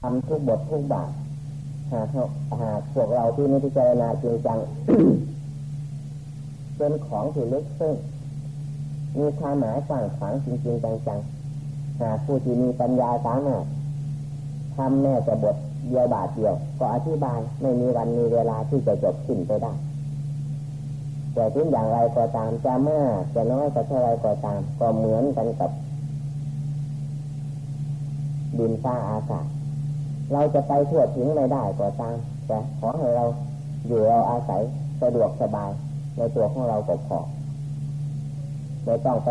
ทำทุกบททุกบาทหากหากพวกเราที่นิพพานาจริงจังเป็นของที่ลึกซึ้งมีความหมายกว้างขวางจริงๆจังๆหากผู้ที่มีปัญญาสามารถทำแม่จะบทเดียวบาทเดียว ก็อธิบายไม่มีวันมีเวลาที่จะจบสิ้นไปได้แต่ถึงอย่างไรก็ตามจะมากจะน้อยก็เท่าไรก็ตาม ก็เหมือนกันกับดินฟ้าอากาศ เราจะไปทั่วถึงไม่ได้ก็ตาม แต่ขอให้เราอยู่เราอาศัยสะดวกสบายในตัวของเราก็พอไม่ต้องไป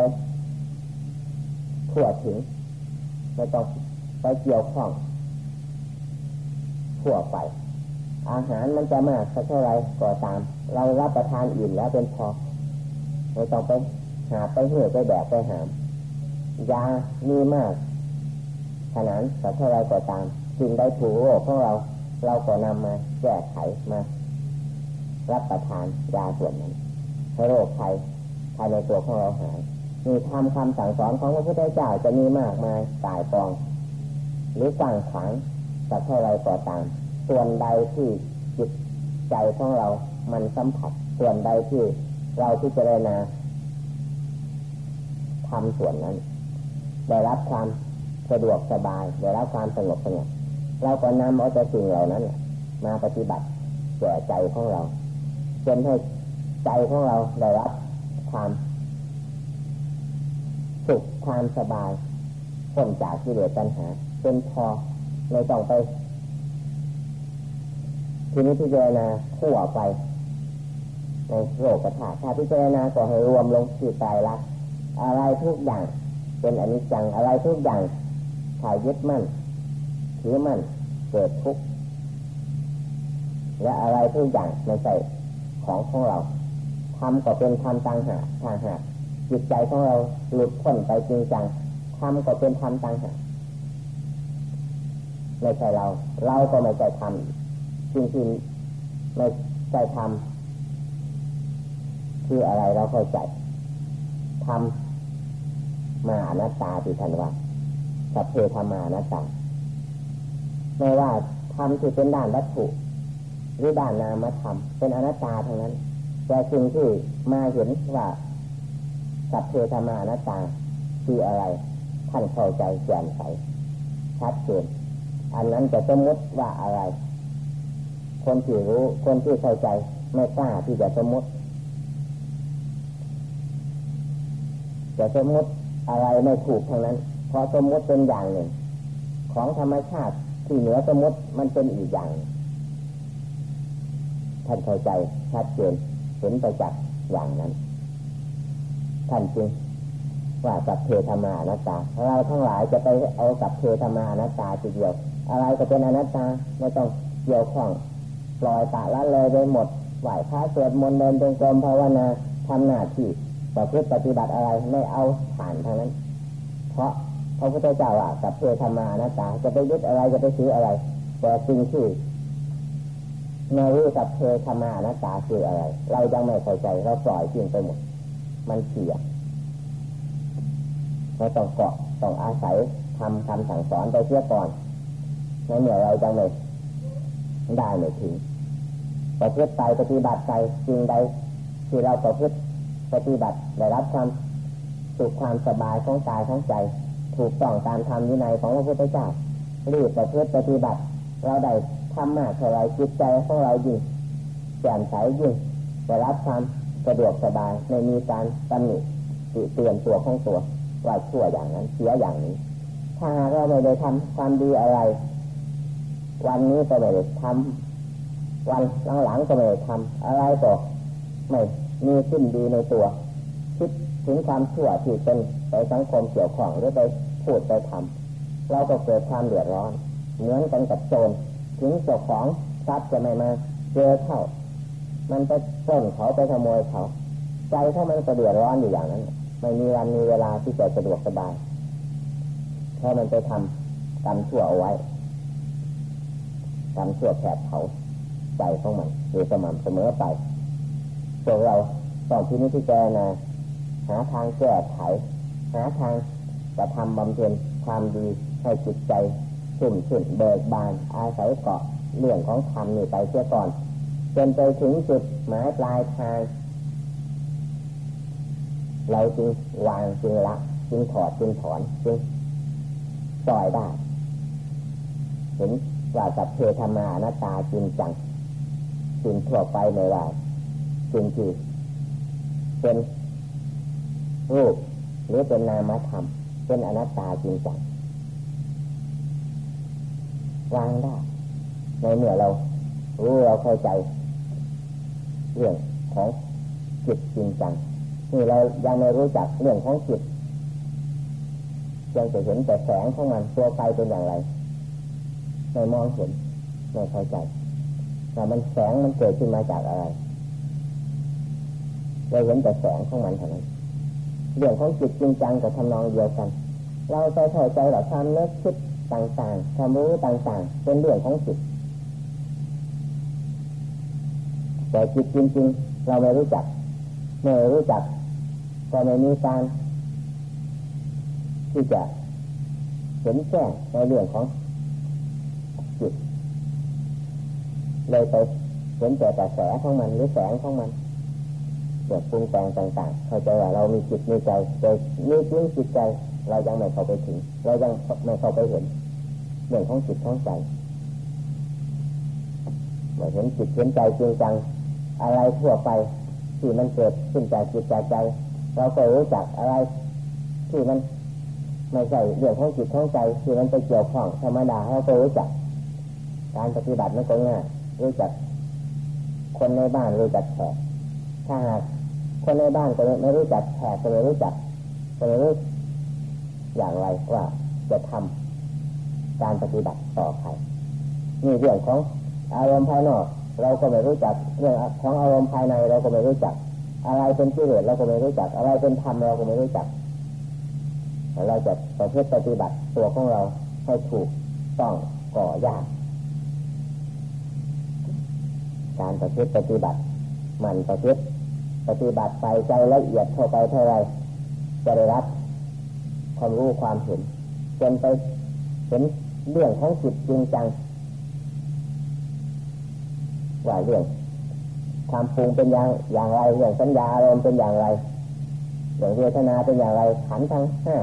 ทั่วถึงไม่ต้องไปเกี่ยวข้องทั่วไป อาหารมันจะมากสักเท่าไรก็ตาม เรารับประทานอิ่มแล้วเป็นพอไม่ต้องไปหาไปเหื่อไปแบกไปหามยามีมากขนาดสักเท่าไรก็ตาม สิ่งใดถูกโรคของเรา เราก็นำมาแก้ไขมา รับประทานยาส่วนนั้นให้โรคภัยภายในตัวของเราหายมีทำคำสั่งสอนของพระพุทธเจ้าจะมีมากมายตายปอง หรือสั่งขังสักเท่าไรก็ตาม ส่วนใดที่จิตใจของเรา มันสัมผัส ส่วนใดที่เราพิจารณาทำส่วนนั้น ได้รับความสะดวกสบาย ได้รับความสงบสงบ เราก็นำเอาแต่สิ่งเหล่านั้นมาปฏิบัติแก่ใจของเราจนให้ใจของเราได้รับความสุขความสบายพ้นจากที่เหลือปัญหาเป็นพอไม่ต้องไป ทีนี้พิจารณาขั้วไปในโลกกระถาถ้าพิจารณาก็ให้รวมลงที่ใจรักอะไรทุกอย่าง เป็นอนิจจังอะไรทุกอย่างถ่ายยึดมั่น ถือมั่นเกิดทุกข์และอะไรทุกอย่างในใจของของเราทำก็เป็นธรรมต่างหากทางหากจิตใจของเราหลุดพ้นไปจริงจังทำก็เป็นธรรมต่างหากไม่ใช่เรา เราก็ไม่ใช่ทำจริงๆไม่ใช่ทำคืออะไรเราเข้าใจทำมาอนัตตาติทันว่าสัพเพธรรมานัตตา ไม่ว่าทำที่เป็นด้านวัตถุหรือด้านนามธรรมเป็นอนัตตาทั้งนั้น แต่สิ่งที่มาเห็นว่าสัพเพธรรมานัตตาคืออะไร ท่านเข้าใจแจ่มใสชัดเจนอันนั้นจะสมมติว่าอะไร คนที่รู้คนที่เข้าใจไม่กล้าที่จะสมมติ จะสมมติอะไรไม่ถูกทั้งนั้นเพราะสมมติเป็นอย่างหนึ่ง ของธรรมชาติ ที่เหนือสมมติมันเป็นอีกอย่างท่านเข้าใจชัดเจนเห็นไปจากอย่างนั้น ท่านจึงว่ากับเทธรรมานัตตาเราทั้งหลายจะไปเอากับเทธรรมานัตตาทีเดียว อะไรก็เป็นอนัตตาไม่ต้องเกี่ยวข้องปล่อยตะละเลยไปหมดไหวพระสวดมนต์เดินจงกรมภาวนาทำหน้าที่ประพฤติปฏิบัติอะไรไม่เอาผ่านทางนั้น เพราะ พระพุทธเจ้าอะกับเพื่อธรรมานาตาจะไปยึดอะไรจะไปซื้ออะไร แต่สิ่งที่เมื่รู้กับเธอธรรมานาตาคืออะไร เรายังไม่เข้าใจเราปล่อยทิ้งไปหมด มันเสียเราต้องเกาะต้องอาศัยทำคำสั่งสอนไปเสียก่อนในเมื่อเราจังไม่ได้ไม่ถึงประพฤติไปปฏิบัติไปสิ่งใดที่เราประพฤติปฏิบัติได้รับความสุขความสบายของกายของใจ ถูกต้องตามธรรมวินัยของพระพุทธเจ้ารีบประพฤติปฏิบัติ เราได้ทำมากเท่าไรจิตใจของเรายิ่งแจ่มใสยิ่งจะรับความสะดวกสบายไม่มีการตำหนิตเตือนตัวของตัวว่าชั่วอย่างนั้นเสียอย่างนี้ ถ้าเราไม่ได้ทำความดีอะไร วันนี้ก็ไม่ได้ทำวันหลังๆก็ไม่ได้ทำอะไรก็ไม่มีขึ้นดีในตัว ถึงความชั่วที่เป็นไปสังคมเกี่ยวข้องหรือไปพูดไปทำเราก็เกิดความเดือดร้อน เหมือนกันกับโจรถึงเจ้าของทรัพย์จะไม่มาเจอเข้ามันไปปล้นเขาไปขโมยเขา ใจถ้ามันก็เดือดร้อนอยู่อย่างนั้น ไม่มีวันมีเวลาที่จะสะดวกสบายเพราะมันไปทำกรรมชั่วเอาไว้กรรมชั่วแผดเผาใจของมันอยู่สม่ำเสมอไปพวกเราต้องที่นี้ที่แกนะ หาทางแก้ไข หาทางจะทำบำเพ็ญความดีให้จิตใจชุ่มชื่นเบิกบาน อาศัยเกาะเรื่องของธรรมนี่ไปเสียก่อนจนไปถึงจุดหมายปลายทาง เราจึงวางจึงละจึงถอดจึงถอนจึงปล่อยได้เห็นว่าสัพเพธรรมานาตาจริงจังสิ่งทั่วไปไม่ว่าสิ่งที่เป็น รูปหรือเป็นนามธรรมเป็นอนัตตาจริงจังวางได้ในเมื่อเรารู้เราเข้าใจ เรื่องของจิตจริงจังนี่เรายังไม่รู้จักเรื่องของจิตยังจะเห็นแต่แสงของมันตัวไฟเป็นอย่างไรไม่มองเห็นไม่เข้าใจว่มันแสงมันเกิดขึ้นมาจากอะไรเราเห็นแต่แสงของมันเท่านั้น เรื่องของจิตจริงจังกับทำนองเดียวกัน เราใจเข้าใจหลักความนึกคิดต่างๆความรู้ต่างๆ เป็นเรื่องของจิตแต่จิตจริงๆ เราไม่รู้จักไม่รู้จัก ก็ไม่มีการที่จะเห็นแจ้งในเรื่องของจิตเลยไปเห็นแต่กระแสของมันหรือแสงของมัน เกิดปรุงแต่งต่างๆเข้าใจว่าเรามีจิตมีใจแต่มีจริงจิตใจ เรายังไม่เข้าไปถึง เรายังไม่เข้าไปเห็นเรื่องของจิตของใจเมื่อเห็นจิตเห็นใจจริงจังอะไรทั่วไปที่มันเกิดขึ้นจากจิตจากใจ เราก็รู้จักอะไร ที่มันไม่ใช่เรื่องของจิตของใจที่มันไปเกี่ยวข้องธรรมดาเราก็รู้จัก การปฏิบัติมันก็ง่ายรู้จักคนในบ้านรู้จักแขกถ้าหาก คนในบ้านก็ไม่รู้จักแขกก็ไม่รู้จักก็ไม่รู้อย่างไรว่าจะทำการปฏิบัติต่อใครนี่เรื่องของอารมณ์ภายนอก เราก็ไม่รู้จักเรื่องของอารมณ์ภายในเราก็ไม่รู้จัก อะไรเป็นที่เลือเราก็ไม่รู้จัก อะไรเป็นธรรมเราก็ไม่รู้จัก เราจะประพฤติปฏิบัติตัวของเราให้ถูกต้องก่อยาก การประพฤติปฏิบัติมันประพฤติ ปฏิบัติไปใจละเอียดเข้าไปเท่าไรจะได้รับความรู้ความเห็นจนไปเห็นเรื่องของจิตจริงจังว่าเรื่องความปรุงเป็นอย่างอย่างไรเรื่องสัญญาอารมณ์เป็นอย่างไรเรื่องเวทนาเป็นอย่างไรขันทั้งห้า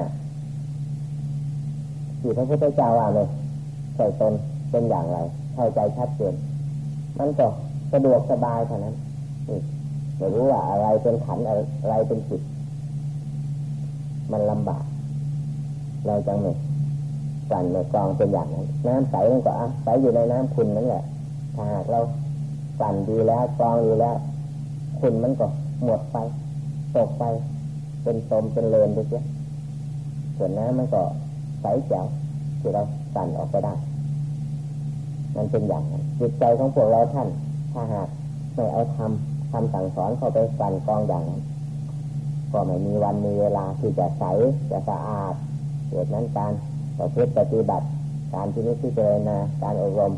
ที่พระพุทธเจ้าว่าเลยใส่ตนเป็นอย่างไรเข้าใจชัดเจนมันก็สะดวกสบายเท่านั้น ไม่รู้ว่าอะไรเป็นขันอะไรเป็นจิต มันลำบากเราจังไม่สั่นไม่กองเป็นอย่างนั้นน้ำใสมันก็อะใสอยู่ในน้ำคุณนั่นแหละถ้าหากเราสั่นดีแล้วกองดีแล้วคุณมันก็หมดไปตกไป เป็นตมเป็นเลนไปเสียส่วนน้ำมันก็ใสแจ๋วที่เราสั่นออกไปได้ มันเป็นอย่างนั้นจิตใจของพวกเราท่าน ถ้าหากไม่เอาทำ คำสั่งสอนเข้าไปสั่นกองอย่างนั้นก็ไม่มีวันมีเวลาที่จะใสจะสะอาดเหตุนั้นการประพฤติปฏิบัติ การที่นี้ที่เจรนาการอบรม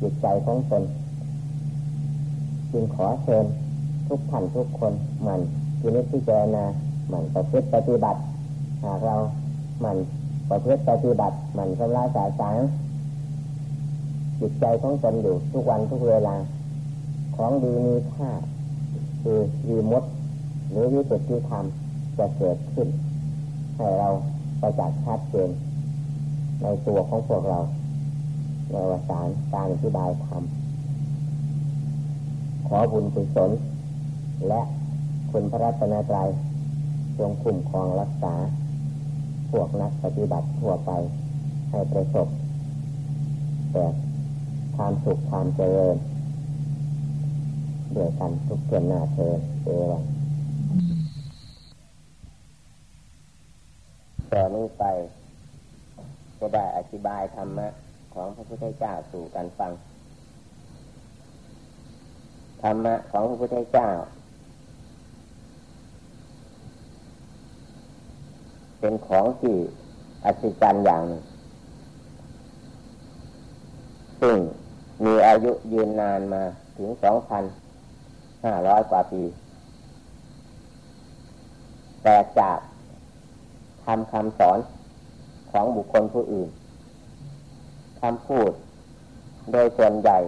จิตใจของตนจึงขอเชิญทุกท่านทุกคนมันที่นี้ที่เจรนามันประพฤติปฏิบัติหากเรามันประพฤติปฏิบัติมันชำระสายสางจิตใจของตนอยู่ทุกวันทุกเวลา ของดีมีค่า คือวีมดหรือวิสุทธิธรรมจะเกิดขึ้น ให้เราประจักษ์ชัดเจนในตัวของพวกเราในวสารการอธิบายธรรมขอบุญกุศลและคุณพระรัตนตรัยจงคุ้มครองรักษา พวกนักปฏิบัติทั่วไป ให้ประสบแต่ความสุขความเจริญ ด้วยกันทุกเพื่อนหน้าเธอเอวังต่อนี้ไป จะได้อธิบายธรรมะ ของพระพุทธเจ้าสู่กันฟัง ธรรมะของพระพุทธเจ้า เป็นของที่อัศจรรย์อย่างหนึ่งซึ่งมีอายุยืนนานมาถึงสองพัน ห้าร้อยกว่าปีแต่จากทำคำสอนของบุคคลผู้อื่นคำพูดโดยส่วนใหญ่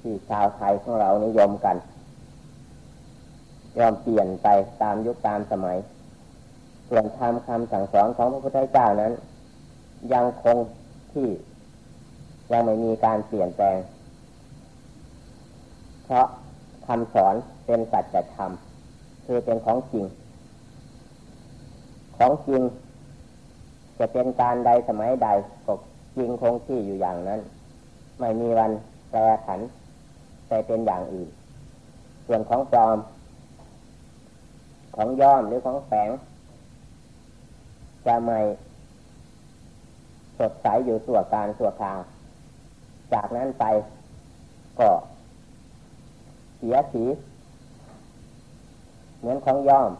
ที่ชาวไทยของเรานิยมกันยอมเปลี่ยนไปตามยุคตามสมัย ส่วนธรรมคำสั่งสอนของพระพุทธเจ้านั้น ยังคงที่ยังไม่มีการเปลี่ยนแปลง เพราะ คำสอนเป็นสัจธรรมคือเป็นของจริง ของจริง จะเป็นการใดสมัยใดก็จริงคงที่อยู่อย่างนั้น ไม่มีวันแปรผันไปเป็นอย่างอื่น ส่วนของปลอม ของย้อมหรือของแฝงจะไม่สดใสอยู่ส่วการส่วคราว จากนั้นไปก็ สียสี เหมือนของย่อม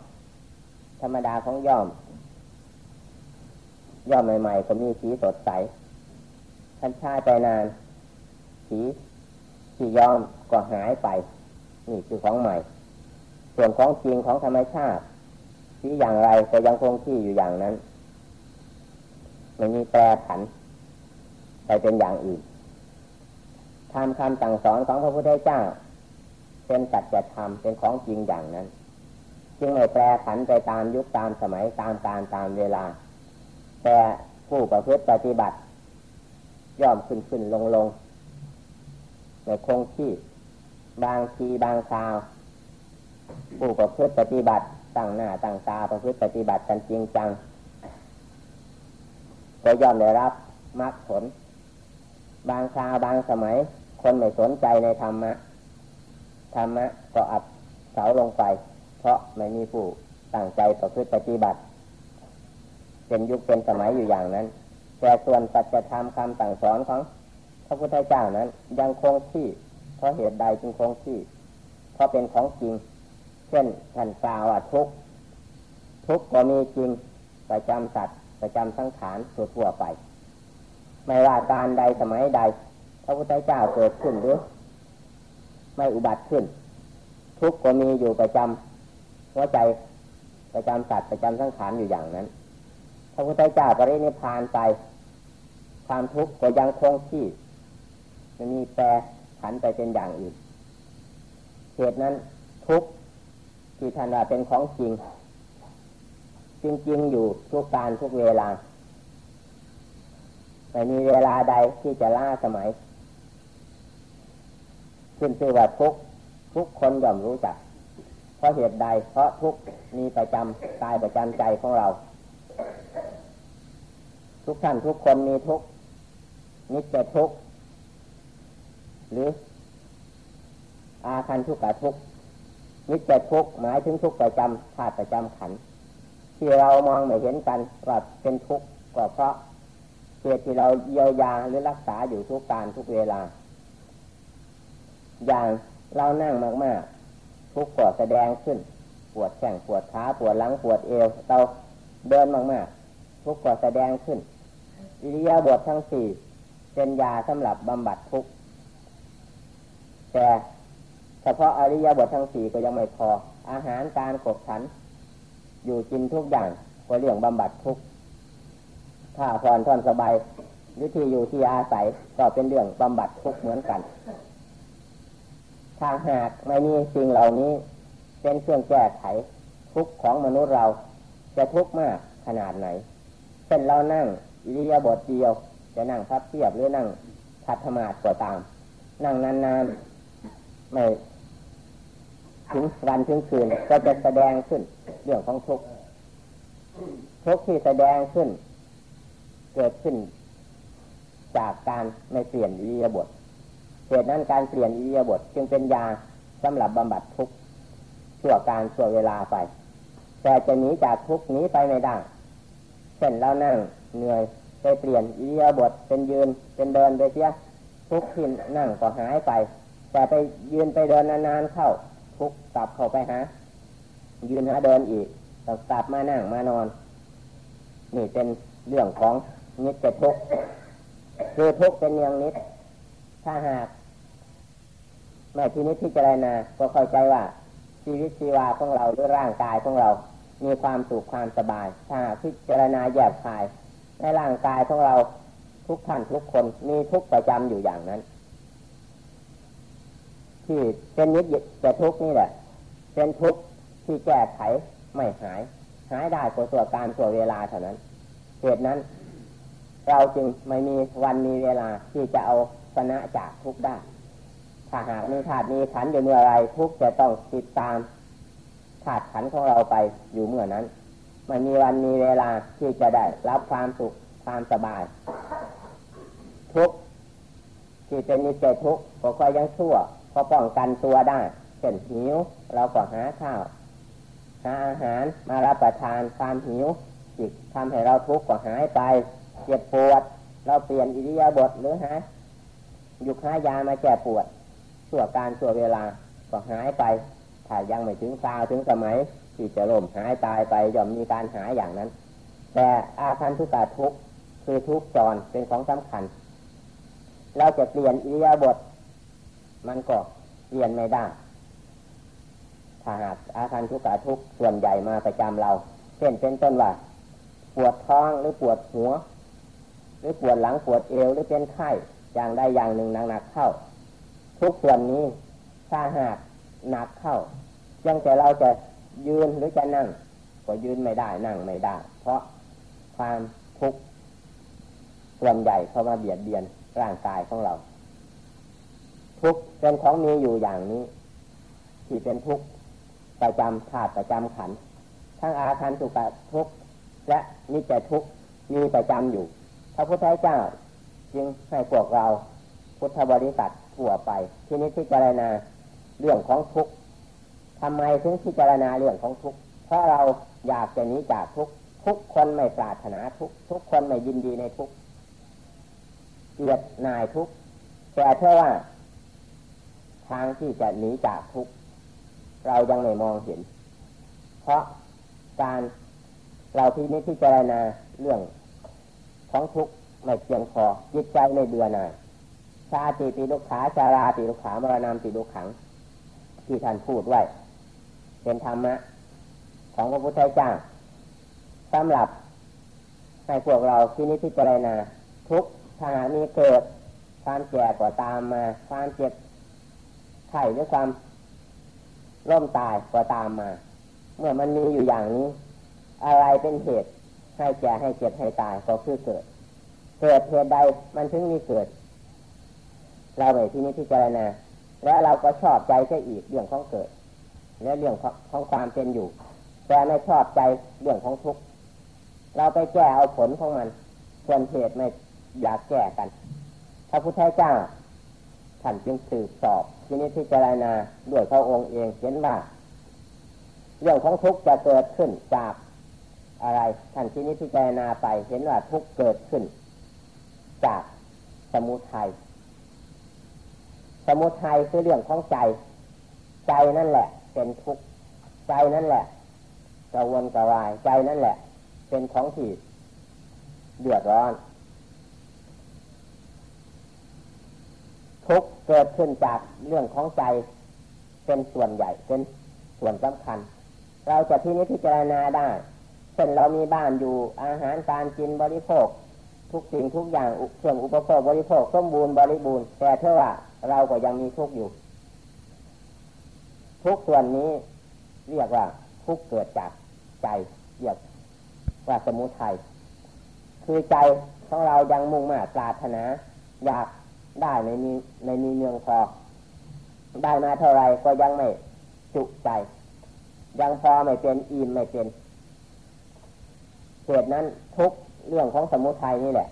ธรรมดาของย่อม ย่อมใหม่ๆก็มีสีสดใสท่านชาไปนาน สีที่ย่อมก็หายไป นี่คือของใหม่ ส่วนของจริงของธรรมชาติสีอย่างไรก็ยังคงที่อยู่อย่างนั้นไม่มีแปรผัน ไปเป็นอย่างอื่นทำคำสั่งสอนของพระพุทธเจ้า เป็นสัจธรรมเป็นของจริงอย่างนั้น จึงไม่แปรผันไปตามยุคตามสมัยตามการตามเวลา แต่ผู้ประพฤติปฏิบัติ ย่อมขึ้นขึ้นลงลงในคงที่บางทีบางคราว ผู้ประพฤติปฏิบัติตั้งหน้าตั้งตาประพฤติปฏิบัติกันจริงจังก็ย่อมได้รับมรรคผล บางคราวบางสมัย คนไม่สนใจในธรรมะ ธรรมะก็อับเสาลงไป เพราะไม่มีผู้ตั้งใจประพฤติปฏิบัติ เป็นยุคเป็นสมัยอยู่อย่างนั้น แต่ส่วนปัจจธรรมคำสั่งสอนของพระพุทธเจ้านั้น ยังคงที่ เพราะเหตุใดจึงคงที่ เพราะเป็นของจริง เช่นท่านกล่าวว่าทุกทุกก็มีจริงประจำสัตว์ประจำสังขารทั่วไป ไม่ว่าการใดสมัยใด พระพุทธเจ้าเกิดขึ้นหรือ ไม่อุบัติขึ้น ทุกก็มีอยู่ประจำหัวใจประจำสัตว์ประจำสังขารอยู่อย่างนั้นพระพุทธเจ้าปรินิพานไป ความทุกข์ก็ยังคงที่ไม่มีแปรผันไปเป็นอย่างอื่นเหตุนั้นทุกข์ที่ท่านว่าเป็นของจริง จริงๆอยู่ทุกการทุกเวลาไม่มีเวลาใดที่จะล่าสมัย ขึ้นชื่อว่าทุกทุกคนย่อมรู้จัก เพราะเหตุใด เพราะทุกมีประจำกายประจำใจของเรา ทุกท่านทุกคนมีทุกนิจทุกหรือ อาคันทุกขทุกนิจทุกหมายถึงทุกประจำธาตุประจำขัน ที่เรามองไม่เห็นกันว่าเป็นทุกข์ก็เพราะเหตุที่เราเยียวยาหรือรักษาอยู่ทุกการทุกเวลา อย่างเรานั่งมากๆ ทุกข์ก็แสดงขึ้น ปวดแข้งปวดขาปวดหลังปวดเอวเราเดินมากๆ ทุกข์ก็แสดงขึ้นอิริยาบถททั้งสี่เป็นยาสำหรับบำบัดทุกข์แต่เฉพาะอริยบททั้งสี่ก็ยังไม่พอ อาหารการกบฉัน อยู่กินทุกอย่างก็เรื่องบำบัดทุกถ้าผ่อนทอนสบายวิธีอยู่ที่อาศัยก็เป็นเรื่องบำบัดทุกเหมือนกัน ถ้าหากไม่มีสิ่งเหล่านี้ เป็นเครื่องแก้ไข ทุกของมนุษย์เราจะทุกข์มากขนาดไหนเช่นเรานั่งอิริยาบถเดียว จะนั่งพับเทียบหรือนั่งคัดธมาดก็ตาม นั่งนานๆไม่ถึงวันถึงคืนก็จะแสดงขึ้น เรื่องของทุกข์ทุกข์ที่แสดงขึ้น เกิดขึ้น จากการไม่เปลี่ยนอิริยาบถ เหตุนั้นการเปลี่ยนอิริยาบถจึงเป็นยาสำหรับบำบัดทุกข์ชั่วการชั่วเวลาไป แต่จะหนีจากทุกข์นี้ไปไม่ได้เช่นเรานั่งเหนื่อยไปเปลี่ยนอิริยาบถเป็นยืนเป็นเดินไปเสียทุกข์ที่นั่งก็หายไป แต่ไปยืนไปเดินนานๆเข้า ทุกกลับเข้าไปหายืนหาเดินอีกต้องกลับมานั่งมานอน นี่เป็นเรื่องของนิจทุกคือทุกเป็นอย่างนิดถ้าหาก แม่ที่นิที่เจรณาก็เข้าใจว่าชีวิตชีวาของเราหรือร่างกายของเรา มีความสุขความสบาย ถ้าพิจารณาแยบคาย ในร่างกายของเราทุกท่านทุกคนมีทุกประจำอยู่อย่างนั้น ที่เป็นนิดจะทุกนี่แหละ เป็นทุกที่แก้ไขไม่หาย หายได้ตัวตัวการตัวเวลาเท่านั้นเหตุนั้น เราจึงไม่มีวันมีเวลาที่จะเอาชนะจากทุกได้ ถ้าหากมีธาตุมีขันอยู่เมื่อไรทุกจะต้องติดตามธาตุขันของเราไปอยู่เมื่อนั้น มันมีวันมีเวลาที่จะได้รับความสุขความสบาย ทุกที่เป็นนิสัยทุกก็ค่อยยังชั่วพอป้องกันตัวได้เช่นหิว เราก็หาข้าวหาอาหารมารับประทานความหิวจิตทำให้เราทุกข์ก็หายไป เจ็บปวด เราเปลี่ยนอิริยาบถหรือหายุคหายามาแก้ปวด ชั่วการชั่วเวลาก็หายไปถ้ายังไม่ถึงคราวถึงสมัย ที่จะล่มหายตายไปย่อมมีการหายอย่างนั้น แต่อาคันทุกข์ทุกคือทุกจรเป็นของสำคัญ เราจะเปลี่ยนอิริยาบถมันก็เปลี่ยนไม่ได้ถ้าหากอาการทุกข์ทุกส่วนใหญ่มาประจำเราเช่นเป็นต้นว่าปวดท้องหรือปวดหัว หรือปวดหลังปวดเอวหรือเป็นไข้อย่างใดอย่างหนึ่งหนักๆเข้า ทุกส่วนนี้ถ้าหากหนักเข้ายังแต่เราจะยืนหรือจะนั่ง ก็ยืนไม่ได้นั่งไม่ได้ เพราะความทุกข์ส่วนใหญ่เข้ามาเบียดเบียนร่างกายของเรา ทุกเป็นของมีอยู่อย่างนี้ ที่เป็นทุกข์ประจำธาตุประจำขันทั้งอาคารสุกทุกข์และนิจทุกข์มีประจำอยู่พระพุทธเจ้าจึงให้พวกเราพุทธบริษัท ทั่วไป ที่นี้ที่เจรณาเรื่องของทุกข์ทำไมถึงพิจารณาเรื่องของทุกข์เพราะเราอยากจะหนีจากทุกข์ทุกคนไม่ปรารถนาทุกข์ทุกคนไม่ยินดีในทุกข์เกลียดนายทุกข์แต่เท่าว่า ทางที่จะหนีจากทุกข์เรายังไม่มองเห็น เพราะการเราที่นี้พิจารณาเรื่องของทุกข์ไม่เพียงพอจิตใจไม่เบื่อหน่าย ชาติปีลุกขาชาราปีลุกขามรณามปีลุกขัง ที่ท่านพูดไว้ เป็นธรรมะ ของพระพุทธเจ้าสำหรับให้พวกเราที่นี้พิจารณาทุกทางนี้เกิดความแก่ก็ตามมา ความเจ็บไข้หรือความร่มตายก็ตามมา เมื่อมันมีอยู่อย่างนี้ อะไรเป็นเหตุให้แก่ให้เจ็บให้ตายก็คือเกิด เกิดเหตุใดมันถึงมีเกิด เราไปที่นี้พิจารณาและเราก็ชอบใจแค่อีกเรื่องของเกิด และเรื่องของความเป็นอยู่ แต่ไม่ชอบใจเรื่องของทุกข์เราไปแก้เอาผลของมันส่วนเหตุไม่อยากแก้กันพระพุทธเจ้าท่านจึงสืบสอบที่นี้พิจารณาด้วยพระองค์เองเห็นว่าเรื่องของทุกข์จะเกิดขึ้นจากอะไรท่านที่นี้พิจารณาไปเห็นว่าทุกข์เกิดขึ้น จากสมุทัย สมุทัยคือเรื่องของใจ ใจนั่นแหละ เป็นทุกข์ใจนั่นแหละกระวนกระวายใจนั่นแหละ เป็นของที่เดือดร้อน ทุกเกิดขึ้นจากเรื่องของใจ เป็นส่วนใหญ่เป็นส่วนสำคัญ เราจะที่นี้พิจารณาได้เช่นเรามีบ้านอยู่อาหารการกินบริโภค ทุกสิ่งทุกอย่างเครื่องอุปโภคบริโภคสมบูรณ์บริบูรณ์แต่เท่าว่า เราก็ยังมีทุกอยู่ ทุกส่วนนี้เรียกว่าทุกเกิดจากใจเรียกว่าสมุทัยคือใจของเรายังมุ่งมาปรารถนา อยากได้ในมีในมีเมืองพอได้มาเท่าไรก็ยังไม่จุใจ ยังพอไม่เป็นอิ่มไม่เป็นเหตุนั้นทุกเรื่องของสมุทัยนี่แหละ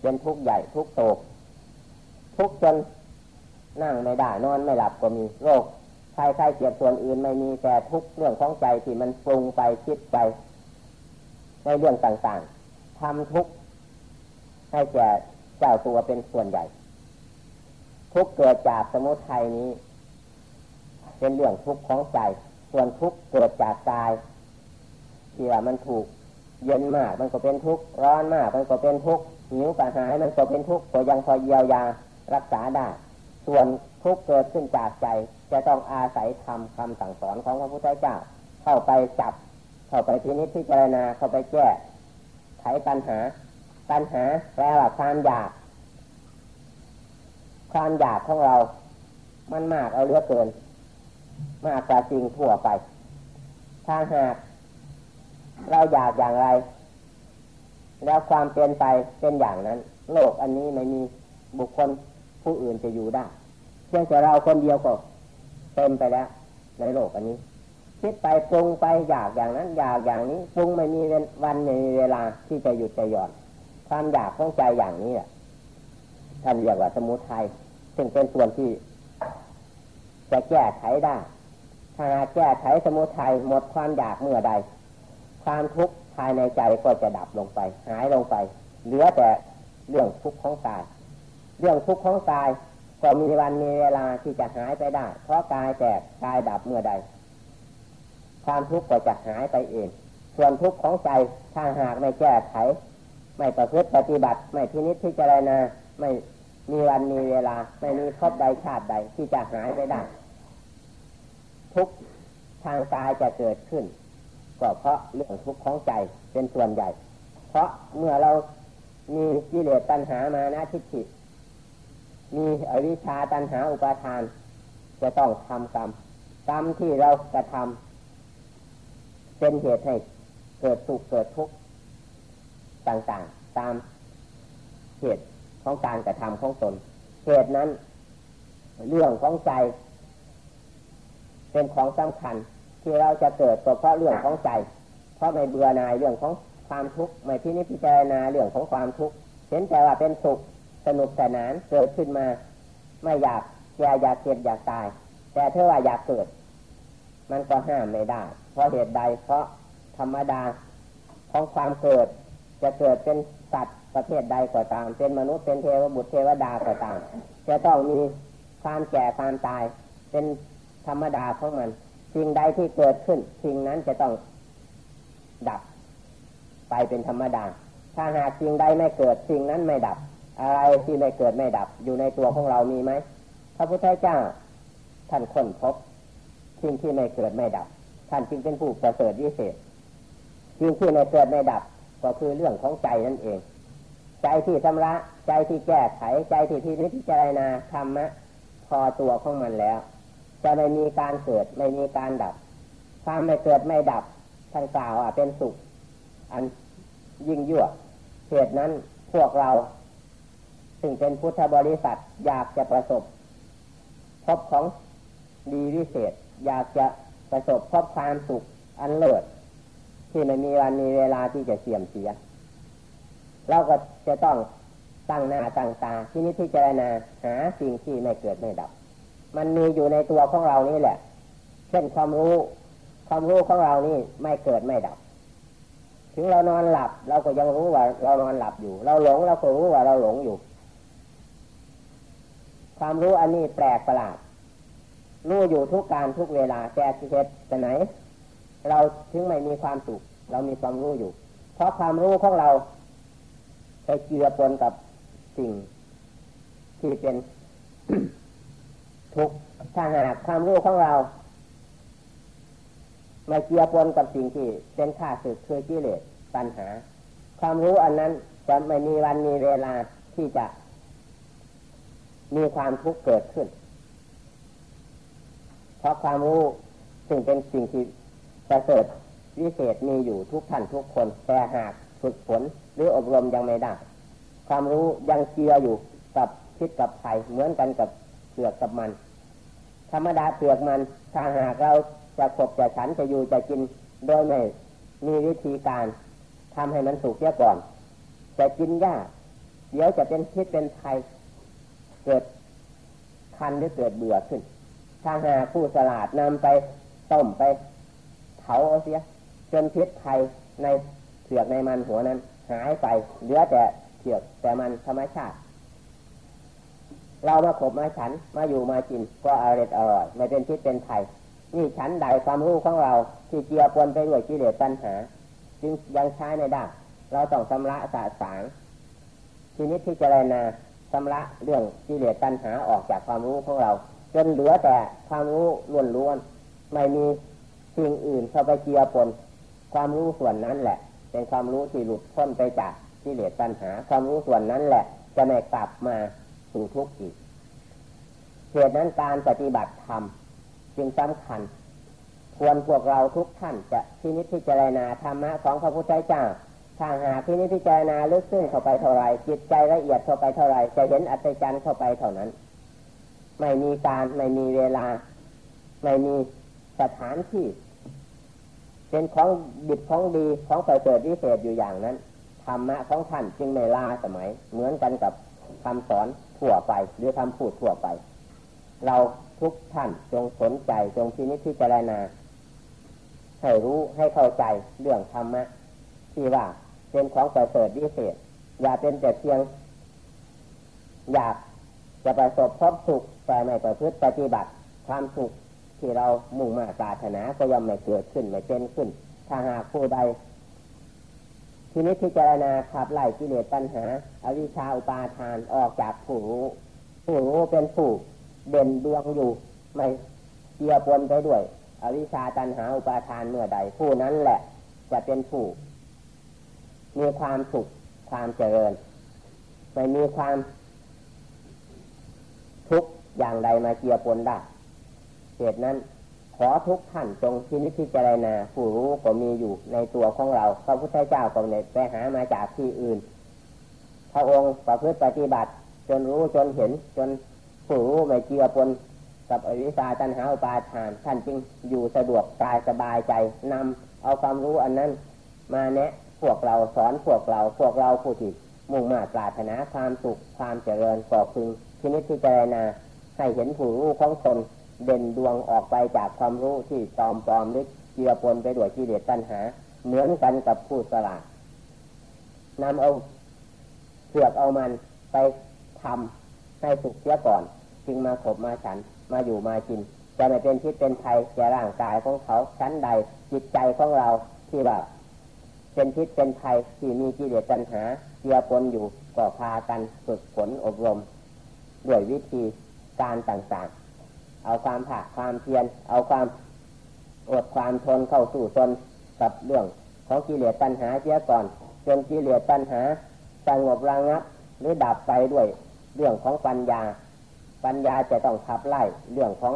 เป็นทุกใหญ่ทุกโตทุกจน นั่งไม่ได้นอนไม่หลับก็มีโรคใครใครเจ็บส่วนอื่นไม่มีแต่ทุกเรื่องของใจที่มันปรุงไปคิดไป ในเรื่องต่างๆทำทุกให้แก่เจ้าตัวเป็นส่วนใหญ่ ทุกเกิดจากสมุทัยนี้ เป็นเรื่องทุกข์ของใจ ส่วนทุกเกิดจากกายที่ว่ามันถูกเย็นมากมันก็เป็นทุกข์ร้อนมากมันก็เป็นทุกข์หิวกระหายมันก็เป็นทุกข์ก็ยังพอเยียวยารักษาได้ ส่วนทุกเกิดขึ้นจากใจ จะต้องอาศัยธรรมคำสั่งสอนของพระพุทธเจ้า เข้าไปจับ เข้าไปพินิจพิจารณาเข้าไปแก้ไขปัญหา ปัญหาแปลว่าความอยาก ความอยากของเรา มันมากเอาเลือเกิน มากกว่าจริงทั่วไป ถ้าหาก เราอยากอย่างไร แล้วความเป็นไปเป็นอย่างนั้น โลกอันนี้ไม่มีบุคคล ผู้อื่นจะอยู่ได้เพียงแต่เราคนเดียวก็เต็มไปแล้ว ในโลกอันนี้ คิดไปปรุงไปอยากอย่างนั้น อยากอย่างนี้ปรุงไม่มีวันไม่มีเวลาที่จะหยุดจะหย่อน ความอยากของใจอย่างนี้แหละท่านเรียกว่าสมุทัยซึ่งเป็นส่วนที่จะแก้ไขได้ ถ้าแก้ไขสมุทัยหมดความอยากเมื่อใด ความทุกข์ภายในใจก็จะดับลงไป หายลงไป เหลือแต่เรื่องทุกข์ของกาย เรื่องทุกข์ของกายก็มีวันมีเวลาที่จะหายไปได้ เพราะกายแตกกายดับเมื่อใด ความทุกข์ก็จะหายไปเอง ส่วนทุกข์ของใจถ้าหากไม่แก้ไข ไม่ประพฤติปฏิบัติ ไม่พินิจพิจารณาไม่มีวันมีเวลา ไม่มีครบใดชาติใดที่จะหายไปได้ ทุกทางกายจะเกิดขึ้น ก็เพราะเรื่องทุกข์ของใจเป็นส่วนใหญ่ เพราะเมื่อเรามีกิเลสตัณหามานะทิฏฐิ มีอวิชชาตัณหาอุปาทาน จะต้องทำกรรม กรรมที่เรากระทำเป็นเหตุให้เกิดสุขเกิดทุกข์ต่างๆ ตามเหตุของการกระทำของตน เหตุนั้น เรื่องของใจ เป็นของสำคัญที่เราจะเกิดก็เพราะเรื่องของใจ เพราะไม่เบื่อหน่ายเรื่องของความทุกข์ไม่พินิจพิจารณาเรื่องของความทุกข์เห็นแต่ว่าเป็นสุข สนุกสนานเกิดขึ้นมา ไม่อยากแก่อยากเจ็บอยากตาย แต่เธอว่าอยากเกิด มันก็ห้ามไม่ได้ เพราะเหตุใดเพราะธรรมดาของความเกิด จะเกิดเป็นสัตว์ประเภทใดก็ตาม เป็นมนุษย์เป็นเทวบุตรเทวดาก็ตาม จะต้องมีความแก่ความตาย เป็นธรรมดาของมันสิ่งใดที่เกิดขึ้นสิ่งนั้นจะต้องดับ ไปเป็นธรรมดา ถ้าหากสิ่งใดไม่เกิดสิ่งนั้นไม่ดับ อะไรที่ไม่เกิดไม่ดับ อยู่ในตัวของเรามีไหมพระพุทธเจ้า ท่านค้นพบสิ่งที่ไม่เกิดไม่ดับ ท่านจึงเป็นผู้ประเสริฐวิเศษสิ่งที่ไม่เกิดไม่ดับ ก็คือเรื่องของใจนั่นเอง ใจที่ชำระ ใจที่แก้ไข ใจที่ที่พิจารณาธรรมะพอตัวของมันแล้ว จะไม่มีการเกิดไม่มีการดับความไม่เกิดไม่ดับท่านกล่าวว่าเป็นสุข อันยิ่งยวดเหตุนั้นพวกเรา ซึ่งเป็นพุทธบริษัทอยากจะประสบ พบของดีวิเศษ อยากจะประสบพบความสุขอันเลิศที่ไม่มีวันมีเวลาที่จะเสื่อมเสีย เราก็จะต้องตั้งหน้าตั้งตาที่นี้ที่เจรณาหาสิ่งที่ไม่เกิดไม่ดับ มันมีอยู่ในตัวของเรานี่แหละ เช่นความรู้ ความรู้ของเรานี่ไม่เกิดไม่ดับ ถึงเรานอนหลับ เราก็ยังรู้ว่าเรานอนหลับอยู่ เราหลงเราก็รู้ว่าเราหลงอยู่ ความรู้อันนี้แปลกประหลาดรู้อยู่ทุกการทุกเวลาแต่เหตุแต่ไหน เราถึงไม่มีความสุขเรามีความรู้อยู่ เพราะความรู้ของเราไปเจือปนกับสิ่ง ที่เป็นทุกข์ถ้าหากความรู้ของเราไม่เจือปนกับสิ่งที่เป็นข้าศึกคือกิเลสปัญหา ความรู้อันนั้นจะไม่มีวันมีเวลาที่จะ มีความทุกข์เกิดขึ้น เพราะความรู้ซึ่งเป็นสิ่งที่ประเสริฐวิเศษมีอยู่ทุกท่านทุกคน แต่หากฝึกฝนหรืออบรมยังไม่ได้ ความรู้ยังเจืออยู่กับคิดกับไผ่เหมือนกันกับเปลือกกับมัน ธรรมดาเปลือกมันถ้าหากเราจะขบจะฉันจะอยู่จะกินโดยไม่มีวิธีการทำให้มันสุกเสียก่อน จะกินยากเดี๋ยวจะเป็นพิษเป็นภัย เกิดคันหรือเกิดเบื่อขึ้น ถ้าหาผู้สลาดนำไปต้มไปเผาเอาเสียจนพิษภัยในเผือกในมันหัวนั้น หายไปเหลือแต่เผือกแต่มันธรรมชาติ เรามาขบมาฉันมาอยู่มากินก็อร่อยอร่อยไม่เป็นพิษเป็นภัยนี่ฉันใดความรู้ของเราที่เกี่ยวปนไปด้วยกิเลสตัณหา จึงยังใช้ไม่ได้เราต้องชำระสาสางทีนี้ที่จะไรนา ชำระเรื่องกิเลสตัณหาออกจากความรู้ของเรา จนเหลือแต่ความรู้ล้วนๆไม่มีสิ่งอื่นเข้าไปเกี่ยวปนความรู้ส่วนนั้นแหละ เป็นความรู้ที่หลุดพ้นไปจากที่เหลือปัญหา ความรู้ส่วนนั้นแหละ จะไม่กลับมาสู่ทุกข์อีกเหตุนั้นการปฏิบัติธรรมจึงสำคัญ ควรพวกเราทุกท่านจะที่นิพพิจารณาธรรมะของพระพุทธเจ้า ถ้าหากที่นิพพิจารณาลึกซึ้งเข้าไปเท่าไรจิตใจละเอียดเข้าไปเท่าไรจะเห็นอัศจรรย์เข้าไปเท่านั้น ไม่มีการไม่มีเวลา ไม่มีสถานที่ เป็นของดิบของดีของประเสริฐวิเศษอยู่อย่างนั้นธรรมะของท่านจึงไม่ลาสมัย เหมือนกันกับคำสอนทั่วไปหรือคำพูดทั่วไป เราทุกท่านจงสนใจจงพินิจพิจารณาให้รู้ให้เข้าใจเรื่องธรรมะที่ว่า เป็นของประเสริฐวิเศษ อย่าเป็นแต่เพียง อยากจะประสบพบสุขแต่ไม่ประพฤติปฏิบัติ ความสุขที่เรามุ่งมาปรารถนาก็ย่อมไม่เกิดขึ้นไม่เป็นขึ้น ถ้าหากผู้ใดทีนี้พิจารณาขับไล่กิเลสปัญหาอาวิชชาอุปาทานออกจากผู้รู้ผู้รู้เป็นผู้เด่นดวงอยู่ไม่เกี่ยวปนไปด้วย อวิชชาตันหาอุปาทานเมื่อใด ผู้นั้นแหละ จะเป็นผู้ มีความสุขความเจริญ ไม่มีความทุกอย่างใดมาเกี่ยวปนได้เหตุนั้นขอทุกท่านจงพินิจพิจารณาผู้รู้ก็มีอยู่ในตัวของเราพระพุทธเจ้าก็ไม่ไปหามาจากที่อื่น พระองค์ประพฤติปฏิบัติ จนรู้จนเห็นจนผู้รู้ไม่เกี่ยวปนกับอวิชชาตันหาอุปาทาน ท่านจึงอยู่สะดวกกายสบายใจนำเอาความรู้อันนั้น มาแนะ พวกเราสอนพวกเราพวกเราผู้ที่มุ่งมาปรารถนาความสุขความเจริญก่อพึงพินิจพิจารณาให้เห็นผู้รู้ของตนเด่นดวงออกไปจากความรู้ที่ตอมปลอมหรือเกี่ยวปนไปด้วยกิเลสตัณหา เหมือนกันกับผู้สลาดนำเอาเสือกเอามันไปทำให้สุกเสียก่อน จึงมาขบมาฉันมาอยู่มากินจะไม่เป็นพิษเป็นภัยแก่ร่างกายของเขาชั้นใดจิตใจของเราที่ว่า เป็นพิษเป็นภัยที่มีกิเลสตัณหาเกี่ยวปนอยู่ก็พากันฝึกฝนอบรม ด้วยวิธีการต่างๆ เอาความผาความเพียรเอาความอดความทนเข้าสู่ตนกับเรื่องของกิเลสตัณหาเสียก่อนจนกิเลสตัณหาสงบระงับหรือดับไปด้วยเรื่องของปัญญา ปัญญาจะต้องขับไล่เรื่องของ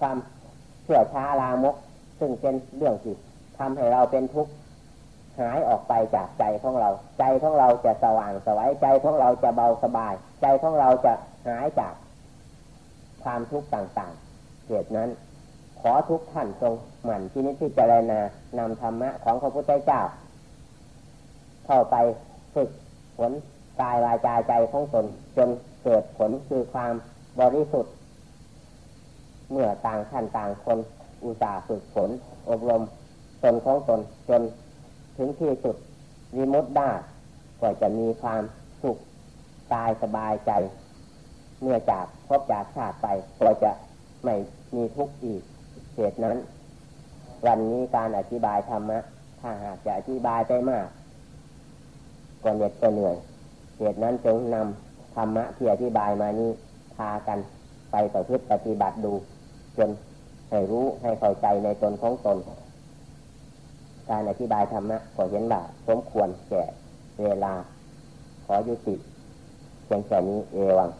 ความเชื่อช้าลามก ซึ่งเป็นเรื่องที่ทำให้เราเป็นทุกข์ หายออกไปจากใจของเรา ใจของเราจะสว่างสวัยใจของเราจะเบาสบาย ใจของเราจะหายจากความทุกข์ต่างๆ เหตุนั้น ขอทุกท่านจงหมั่นที่นิพพิจารณานำธรรมะของพระพุทธเจ้า เข้าไปฝึกฝนกายวาจาใจของตนจนเกิดผลคือความบริสุทธิ์ เมื่อต่างท่านต่างคนอุตส่าห์ฝึกฝนอบรมตนของตนจน ถึงที่สุดวิมุตได้ก็จะมีความสุขตายสบายใจ เมื่อจากพบจากชาติไปก็จะไม่มีทุกข์อีกเหตุนั้น วันนี้การอธิบายธรรมะถ้าหากจะอธิบายไปมากก็เหน็ดก็เหนื่อยเหตุนั้นจงนำธรรมะที่อธิบายมานี้พากันไปต่อพฤติปฏิบัติดู จนให้รู้ให้เข้าใจในตนของตน การอธิบายธรรมะขอเห็นว่าสมควรแก่เวลา ขอยุติเพียงแค่นี้เอวัง